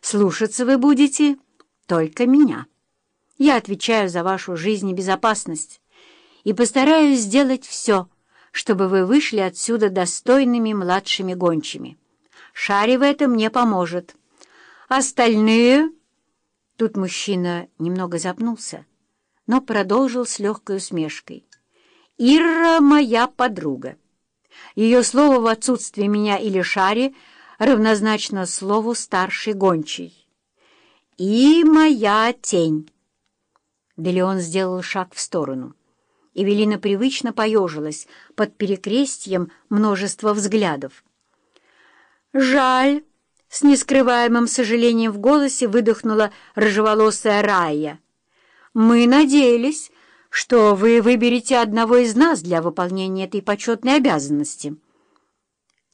Слушаться вы будете только меня. Я отвечаю за вашу жизнь и безопасность и постараюсь сделать все, чтобы вы вышли отсюда достойными младшими гончими. Шари в этом не поможет. Остальные...» Тут мужчина немного запнулся, но продолжил с легкой усмешкой. «Ирра моя подруга. Ее слово в отсутствие меня или Шари равнозначно слову старший гончий. И моя тень». Делеон сделал шаг в сторону. Эвелина привычно поежилась под перекрестьем множества взглядов. «Жаль!» — с нескрываемым сожалением в голосе выдохнула рыжеволосая Рая. «Мы надеялись, что вы выберете одного из нас для выполнения этой почетной обязанности».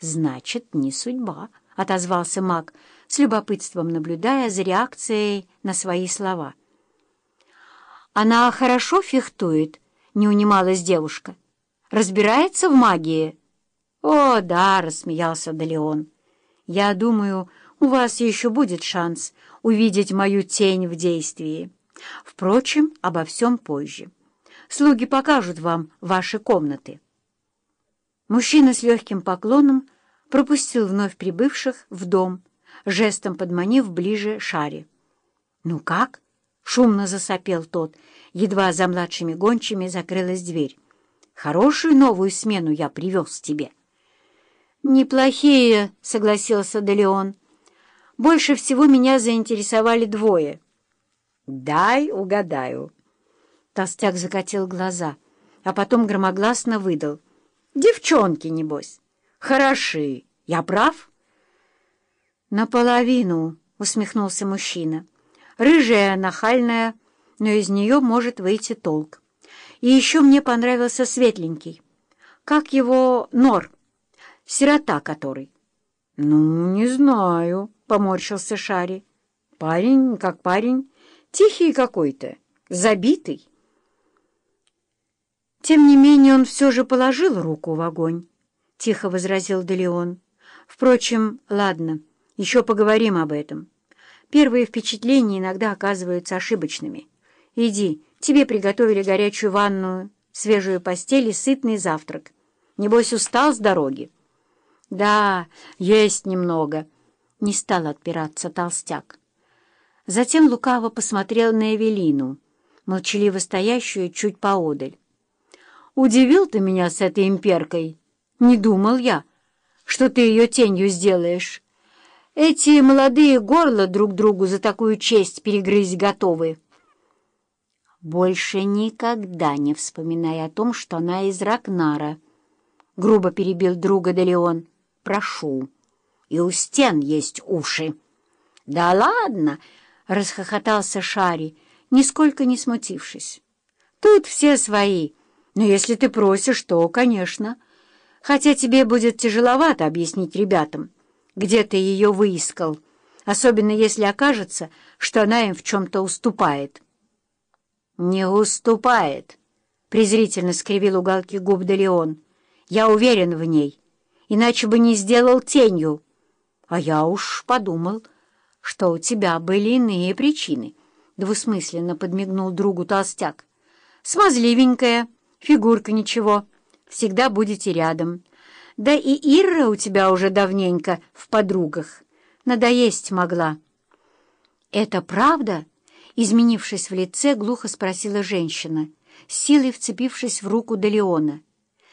«Значит, не судьба», — отозвался маг, с любопытством наблюдая за реакцией на свои слова. «Она хорошо фехтует?» — не унималась девушка. «Разбирается в магии?» «О, да!» — рассмеялся Далеон. «Я думаю, у вас еще будет шанс увидеть мою тень в действии. Впрочем, обо всем позже. Слуги покажут вам ваши комнаты». Мужчина с легким поклоном пропустил вновь прибывших в дом, жестом подманив ближе шаре. «Ну как?» — шумно засопел тот — Едва за младшими гончими закрылась дверь. «Хорошую новую смену я привез тебе». «Неплохие», — согласился Делеон. «Больше всего меня заинтересовали двое». «Дай угадаю». Толстяк закатил глаза, а потом громогласно выдал. «Девчонки, небось. Хороши. Я прав?» «Наполовину», — усмехнулся мужчина. «Рыжая, нахальная, но из нее может выйти толк. И еще мне понравился светленький. Как его Нор, сирота который. — Ну, не знаю, — поморщился Шари. — Парень как парень, тихий какой-то, забитый. Тем не менее он все же положил руку в огонь, — тихо возразил Делеон. Впрочем, ладно, еще поговорим об этом. Первые впечатления иногда оказываются ошибочными. Иди, тебе приготовили горячую ванную, свежую постель и сытный завтрак. Небось, устал с дороги? Да, есть немного. Не стал отпираться толстяк. Затем лукаво посмотрел на Эвелину, молчаливо стоящую чуть поодаль. «Удивил ты меня с этой имперкой. Не думал я, что ты ее тенью сделаешь. Эти молодые горла друг другу за такую честь перегрызть готовы». «Больше никогда не вспоминай о том, что она из Ракнара», — грубо перебил друга Делеон. «Прошу. И у стен есть уши». «Да ладно!» — расхохотался Шари, нисколько не смутившись. «Тут все свои, но если ты просишь, то, конечно. Хотя тебе будет тяжеловато объяснить ребятам, где ты ее выискал, особенно если окажется, что она им в чем-то уступает». «Не уступает», — презрительно скривил уголки губ Делеон. «Я уверен в ней, иначе бы не сделал тенью. А я уж подумал, что у тебя были иные причины», — двусмысленно подмигнул другу толстяк. «Смазливенькая, фигурка ничего, всегда будете рядом. Да и Ирра у тебя уже давненько в подругах. Надоесть могла». «Это правда?» Изменившись в лице, глухо спросила женщина, силой вцепившись в руку Делеона.